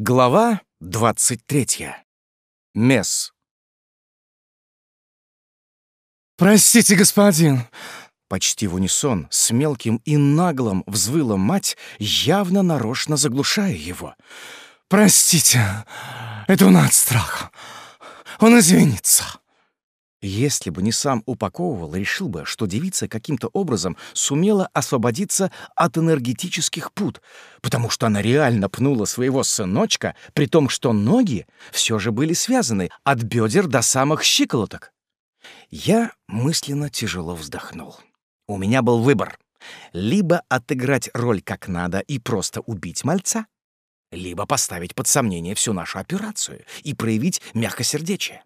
Глава 23. Месс. «Простите, господин!» Почти в унисон с мелким и наглым взвыла мать, явно нарочно заглушая его. «Простите, это он от страха. Он извинится». Если бы не сам упаковывал, решил бы, что девица каким-то образом сумела освободиться от энергетических пут, потому что она реально пнула своего сыночка, при том, что ноги все же были связаны от бедер до самых щиколоток. Я мысленно тяжело вздохнул. У меня был выбор. Либо отыграть роль как надо и просто убить мальца, либо поставить под сомнение всю нашу операцию и проявить мягкосердечие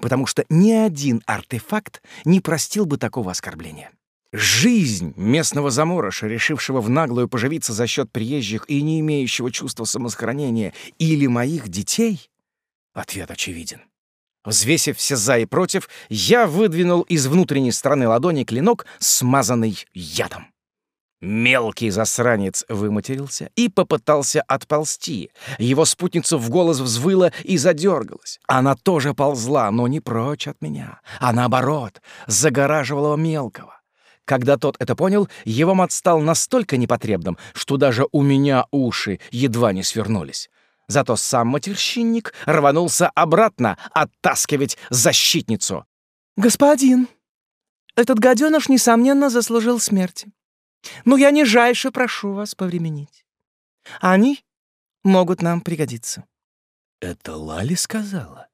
потому что ни один артефакт не простил бы такого оскорбления. Жизнь местного заморыша, решившего в наглую поживиться за счет приезжих и не имеющего чувства самосохранения, или моих детей? Ответ очевиден. Взвесив все «за» и «против», я выдвинул из внутренней стороны ладони клинок, смазанный ядом. Мелкий засранец выматерился и попытался отползти. Его спутница в голос взвыла и задергалась. Она тоже ползла, но не прочь от меня, а наоборот, загораживала мелкого. Когда тот это понял, его мат стал настолько непотребным, что даже у меня уши едва не свернулись. Зато сам матерщинник рванулся обратно оттаскивать защитницу. «Господин, этот гаденыш, несомненно, заслужил смерти. Но я нижайше прошу вас повременить. Они могут нам пригодиться. Это Лали сказала?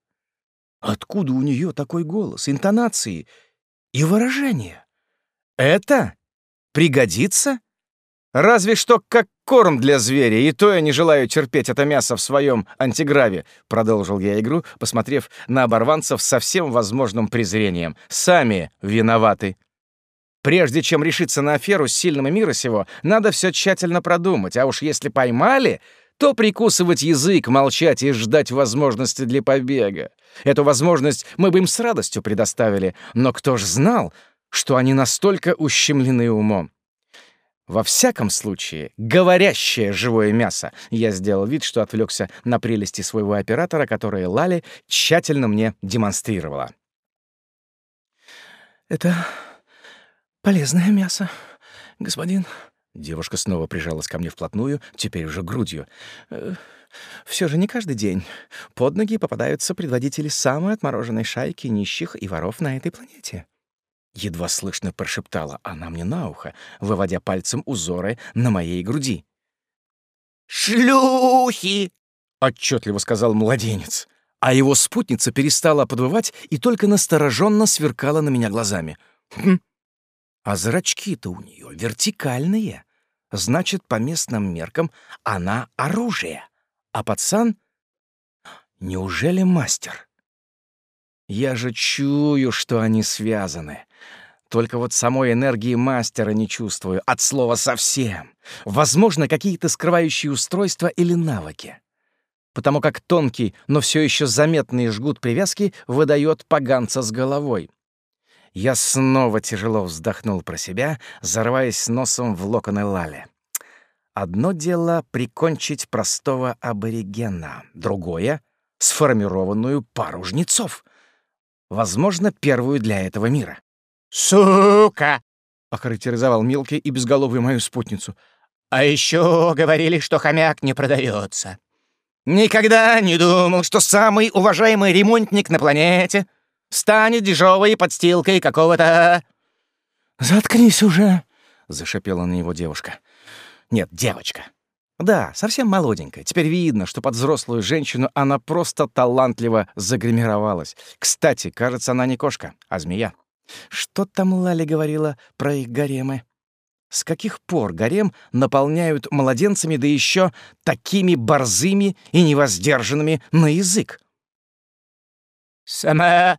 Откуда у нее такой голос, интонации и выражение? Это пригодится? Разве что как корм для зверя, и то я не желаю терпеть это мясо в своем антиграве, продолжил я игру, посмотрев на оборванцев со всем возможным презрением. Сами виноваты. Прежде чем решиться на аферу с сильным мира сего, надо все тщательно продумать, а уж если поймали, то прикусывать язык, молчать и ждать возможности для побега. Эту возможность мы бы им с радостью предоставили, но кто ж знал, что они настолько ущемлены умом? Во всяком случае, говорящее живое мясо. Я сделал вид, что отвлекся на прелести своего оператора, которые Лали тщательно мне демонстрировала. «Это Полезное мясо, господин. Девушка снова прижалась ко мне вплотную, теперь уже грудью. Э, Все же не каждый день под ноги попадаются предводители самой отмороженной шайки нищих и воров на этой планете. Едва слышно прошептала она мне на ухо, выводя пальцем узоры на моей груди. «Шлюхи!» — отчетливо сказал младенец. А его спутница перестала подвывать и только настороженно сверкала на меня глазами. «Хм, а зрачки-то у нее вертикальные. Значит, по местным меркам она оружие. А пацан... Неужели мастер? Я же чую, что они связаны. Только вот самой энергии мастера не чувствую, от слова совсем. Возможно, какие-то скрывающие устройства или навыки. Потому как тонкий, но все еще заметный жгут привязки выдает поганца с головой. Я снова тяжело вздохнул про себя, зарываясь носом в локоны Лали. Одно дело — прикончить простого аборигена, другое — сформированную пару жнецов. Возможно, первую для этого мира. «Сука!» — охарактеризовал мелкий и безголовый мою спутницу. «А еще говорили, что хомяк не продается. Никогда не думал, что самый уважаемый ремонтник на планете станет дешевой подстилкой какого-то...» «Заткнись уже!» — зашипела на него девушка. «Нет, девочка. Да, совсем молоденькая. Теперь видно, что под взрослую женщину она просто талантливо загримировалась. Кстати, кажется, она не кошка, а змея. Что там Лали говорила про их гаремы? С каких пор гарем наполняют младенцами, да еще такими борзыми и невоздержанными на язык? «Сама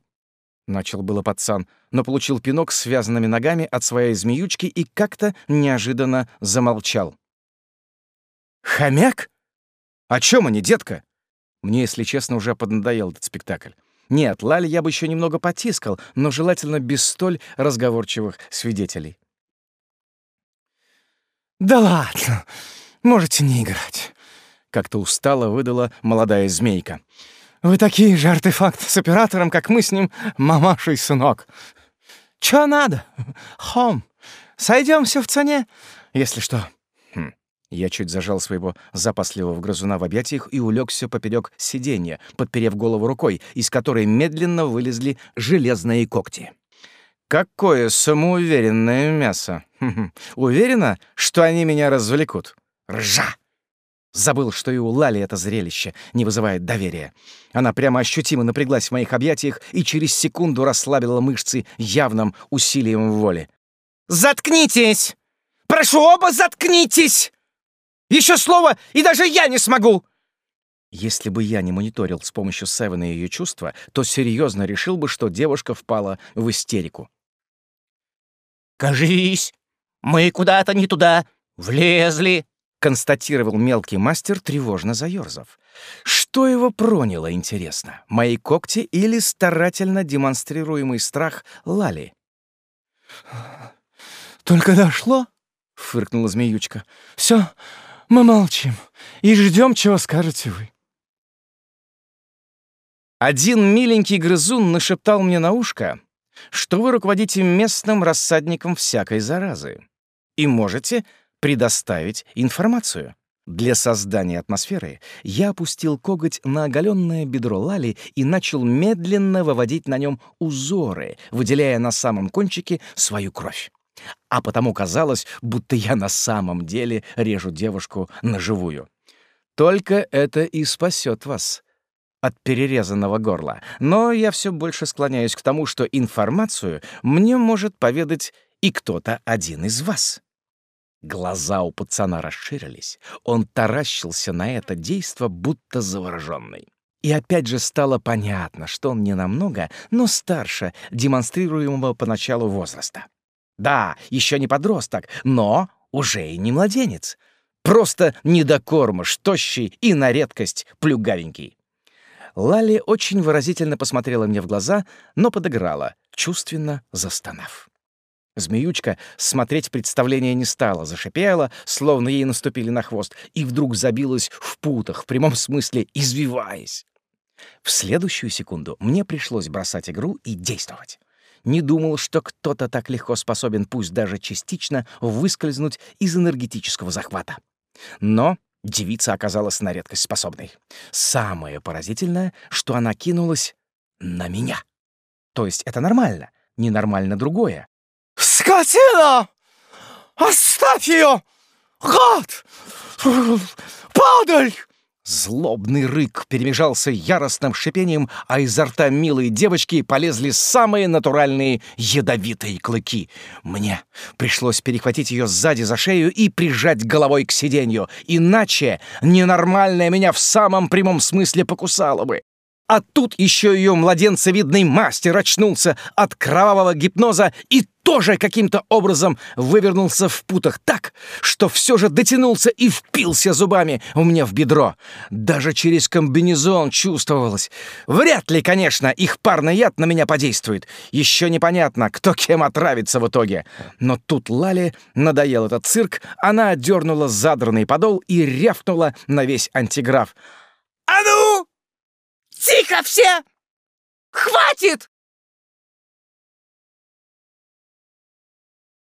Начал было пацан, но получил пинок связанными ногами от своей змеючки и как-то неожиданно замолчал. «Хомяк? О чем они, детка?» Мне, если честно, уже поднадоел этот спектакль. Нет, Лали я бы еще немного потискал, но желательно без столь разговорчивых свидетелей. «Да ладно, можете не играть». как-то устало выдала молодая змейка. Вы такие же артефакты с оператором, как мы с ним, мамаша и сынок. Чё надо? Хом, сойдемся в цене, если что. Хм. Я чуть зажал своего запасливого грызуна в объятиях и улегся поперек сиденья, подперев голову рукой, из которой медленно вылезли железные когти. Какое самоуверенное мясо! Уверена, что они меня развлекут? Ржа! Забыл, что и у Лали это зрелище не вызывает доверия. Она прямо ощутимо напряглась в моих объятиях и через секунду расслабила мышцы явным усилием воли. «Заткнитесь! Прошу оба, заткнитесь! Еще слово, и даже я не смогу!» Если бы я не мониторил с помощью Севена ее чувства, то серьезно решил бы, что девушка впала в истерику. «Кажись, мы куда-то не туда влезли», — констатировал мелкий мастер, тревожно заёрзав. Что его проняло, интересно? Мои когти или старательно демонстрируемый страх Лали? «Только дошло?» — фыркнула змеючка. «Все, мы молчим и ждем, чего скажете вы». Один миленький грызун нашептал мне на ушко, что вы руководите местным рассадником всякой заразы и можете предоставить информацию. Для создания атмосферы я опустил коготь на оголенное бедро Лали и начал медленно выводить на нем узоры, выделяя на самом кончике свою кровь. А потому казалось, будто я на самом деле режу девушку на живую. Только это и спасет вас от перерезанного горла. Но я все больше склоняюсь к тому, что информацию мне может поведать и кто-то один из вас. Глаза у пацана расширились. Он таращился на это действо, будто завороженный. И опять же стало понятно, что он не намного, но старше демонстрируемого поначалу возраста. Да, еще не подросток, но уже и не младенец. Просто недокормыш, тощий и на редкость плюгавенький. Лали очень выразительно посмотрела мне в глаза, но подыграла, чувственно застонав. Змеючка смотреть представление не стала, зашипела, словно ей наступили на хвост, и вдруг забилась в путах, в прямом смысле извиваясь. В следующую секунду мне пришлось бросать игру и действовать. Не думал, что кто-то так легко способен, пусть даже частично, выскользнуть из энергетического захвата. Но девица оказалась на редкость способной. Самое поразительное, что она кинулась на меня. То есть это нормально, ненормально другое. «Скотина! Оставь ее! Гад! Падаль!» Злобный рык перемежался яростным шипением, а изо рта милой девочки полезли самые натуральные ядовитые клыки. Мне пришлось перехватить ее сзади за шею и прижать головой к сиденью, иначе ненормальная меня в самом прямом смысле покусала бы. А тут еще ее младенцевидный мастер очнулся от кровавого гипноза и тоже каким-то образом вывернулся в путах так, что все же дотянулся и впился зубами у меня в бедро. Даже через комбинезон чувствовалось. Вряд ли, конечно, их парный яд на меня подействует. Еще непонятно, кто кем отравится в итоге. Но тут Лали надоел этот цирк, она отдернула задранный подол и рявкнула на весь антиграф. «А ну!» «Тихо все! Хватит!»